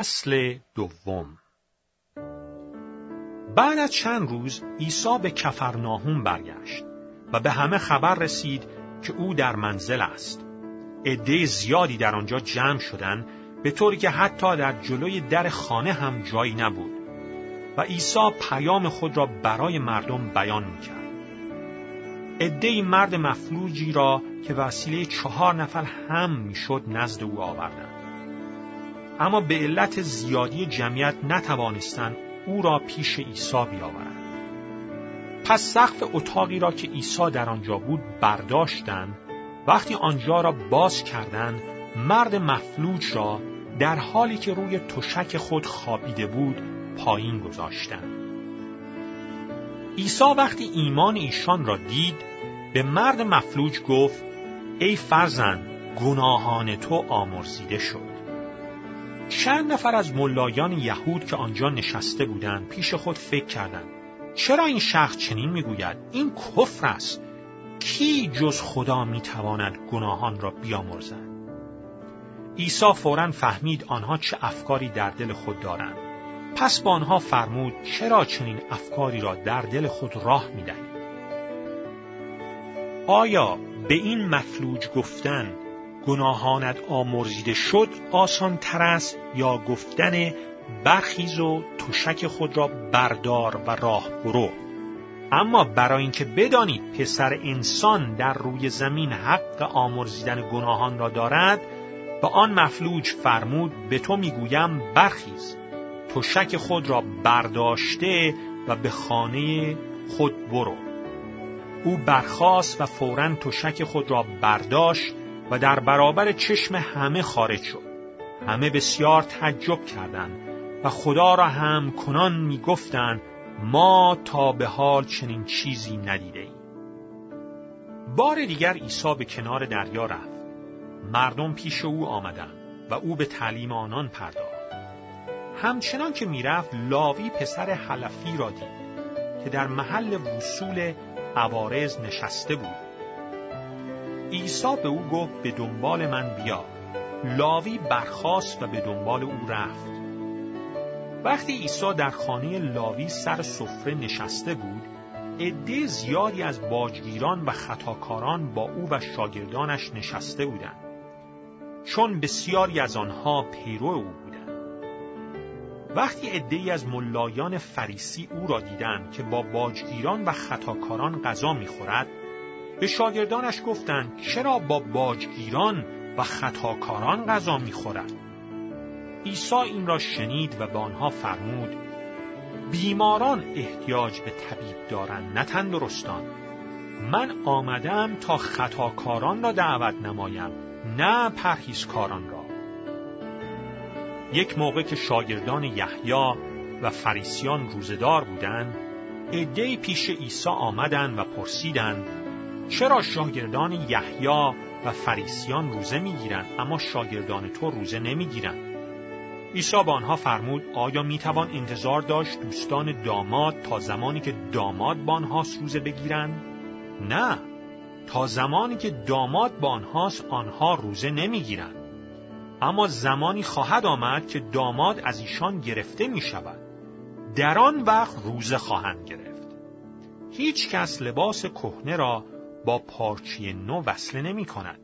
اصل دوم بعد از چند روز عیسی به کفرناهوم برگشت و به همه خبر رسید که او در منزل است. عده زیادی در آنجا جمع شدند به طوری که حتی در جلوی در خانه هم جایی نبود و عیسی پیام خود را برای مردم بیان می‌کرد. عده مرد مفلوجی را که وسیله چهار نفر هم می‌شد نزد او آوردند. اما به علت زیادی جمعیت نتوانستند او را پیش عیسی بیاورند. پس سقف اتاقی را که عیسی در آنجا بود برداشتند وقتی آنجا را باز کردند مرد مفلوج را در حالی که روی تشک خود خوابیده بود پایین گذاشتند. عیسی وقتی ایمان ایشان را دید به مرد مفلوج گفت ای فرزند گناهان تو آمرزیده شد. چند نفر از ملایان یهود که آنجا نشسته بودند پیش خود فکر کردند. چرا این شخص چنین می‌گوید؟ این کفر است. کی جز خدا می‌تواند گناهان را بیامرزد؟ عیسی فورا فهمید آنها چه افکاری در دل خود دارند. پس با آنها فرمود چرا چنین افکاری را در دل خود راه می‌دهید؟ آیا به این مفلوج گفتن گناهانت آمرزیده شد آسان تر است یا گفتن برخیز و تشک خود را بردار و راه برو. اما برای اینکه بدانید پسر انسان در روی زمین حق آمرزیدن گناهان را دارد به آن مفلوج فرمود به تو می‌گویم برخیز. تشک خود را برداشته و به خانه خود برو. او برخاست و فورا تشک خود را برداشت و در برابر چشم همه خارج شد. همه بسیار تعجب کردند و خدا را هم کنان می گفتن ما تا به حال چنین چیزی ندیده ایم. بار دیگر عیسی به کنار دریا رفت. مردم پیش او آمدند و او به تعلیم آنان پرداخت. همچنان که می‌رفت لاوی پسر حلفی را دید که در محل وصول عوارز نشسته بود عیسی به او گفت به دنبال من بیا. لاوی برخاست و به دنبال او رفت. وقتی عیسی در خانه لاوی سر سفره نشسته بود عده زیادی از باجگیران و خطاکاران با او و شاگردانش نشسته بودند چون بسیاری از آنها پیرو او بودند. وقتی عدهای از ملایان فریسی او را دیدند که با باجگیران و خطاکاران غذا می‌خورد به شاگردانش گفتند چرا با باجگیران و خطاکاران غذا می‌خورد؟ عیسی این را شنید و به آنها فرمود بیماران احتیاج به طبیب دارند نه تندرستان. من آمدم تا خطاکاران را دعوت نمایم نه پرهیزکاران را. یک موقع که شاگردان یحیی و فریسیان روزدار بودند عدهای پیش عیسی آمدند و پرسیدند چرا شاگردان یحیی و فریسیان روزه می‌گیرند اما شاگردان تو روزه نمی‌گیرند عیسی به آنها فرمود آیا می‌توان انتظار داشت دوستان داماد تا زمانی که داماد با آنهاست روزه بگیرند نه تا زمانی که داماد با آنهاست آنها روزه نمی‌گیرند اما زمانی خواهد آمد که داماد از ایشان گرفته می شود. در آن وقت روزه خواهند گرفت. هیچ کس لباس کهنه را با پارچی نو وصله نمی کند.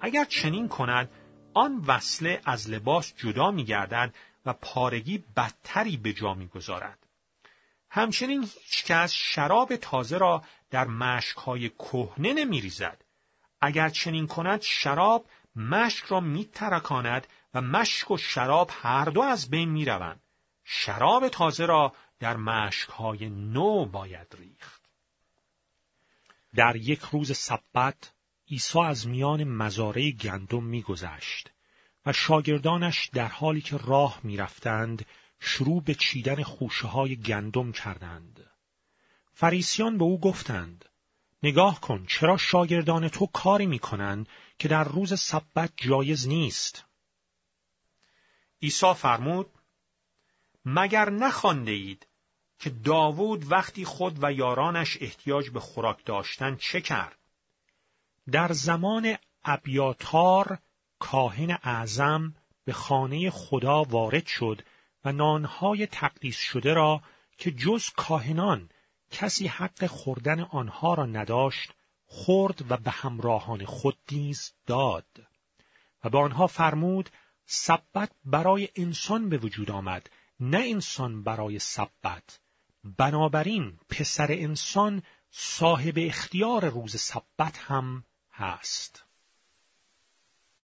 اگر چنین کند آن وصله از لباس جدا می گردد و پارگی بدتری به جا می گذارد. همچنین هیچ کس شراب تازه را در مشکهای کهنه نمی ریزد. اگر چنین کند شراب مشک را می ترکاند و مشک و شراب هر دو از بین می روند. شراب تازه را در مشکهای نو باید ریخت. در یک روز سبت عیسی از میان مزارع گندم میگذشت و شاگردانش در حالی که راه می‌رفتند شروع به چیدن خوشه های گندم کردند. فریسیان به او گفتند نگاه کن چرا شاگردان تو کاری می‌کنند که در روز سبت جایز نیست. عیسی فرمود مگر نخوانده اید که داوود وقتی خود و یارانش احتیاج به خوراک داشتن چه کرد؟ در زمان ابیاتار کاهن اعظم به خانه خدا وارد شد و نانهای تقدیس شده را که جز کاهنان کسی حق خوردن آنها را نداشت خورد و به همراهان خود نیز داد و به آنها فرمود سبت برای انسان به وجود آمد نه انسان برای سبت بنابراین پسر انسان صاحب اختیار روز سبت هم هست.